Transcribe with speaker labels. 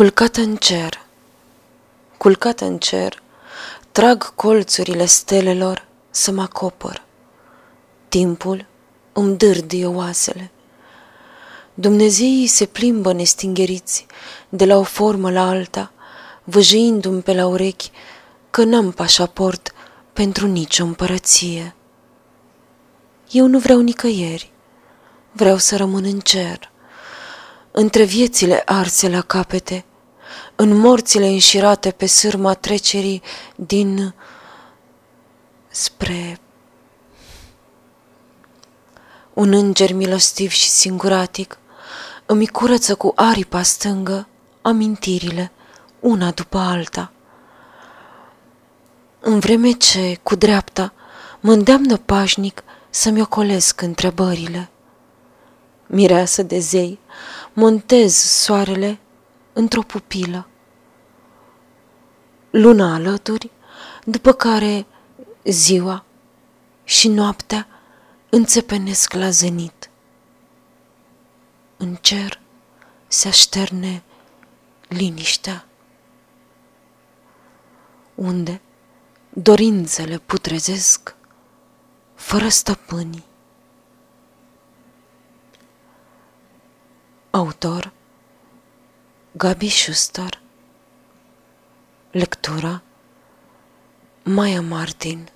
Speaker 1: Culcată în cer, culcată în cer, trag colțurile stelelor să mă acopăr. Timpul îmi dârdie oasele. Dumnezeii se plimbă nestingeriți de la o formă la alta, văjăindu-mi pe la urechi că n-am pașaport pentru nicio împărăție. Eu nu vreau nicăieri, vreau să rămân în cer, între viețile arse la capete, în morțile înșirate pe sârma trecerii din spre un înger milostiv și singuratic îmi curăță cu aripa stângă amintirile, una după alta. În vreme ce, cu dreapta, mă îndeamnă pașnic să-mi ocolesc întrebările. Mireasă de zei, montez soarele într-o pupilă. Luna alături, după care ziua și noaptea înțepenesc la zenit. În cer se așterne liniștea, unde dorințele putrezesc fără stăpânii. Autor Gabi Schuster. Lectura Maya Martin